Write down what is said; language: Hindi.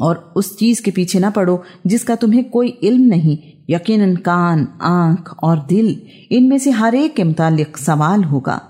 और उस चीज़ के पीछे ना पड़ो जिसका तुम्हें कोई इल्म नहीं, यकीनन कान, आँख और दिल, इनमें से हर एक के मुतालिक सवाल होगा।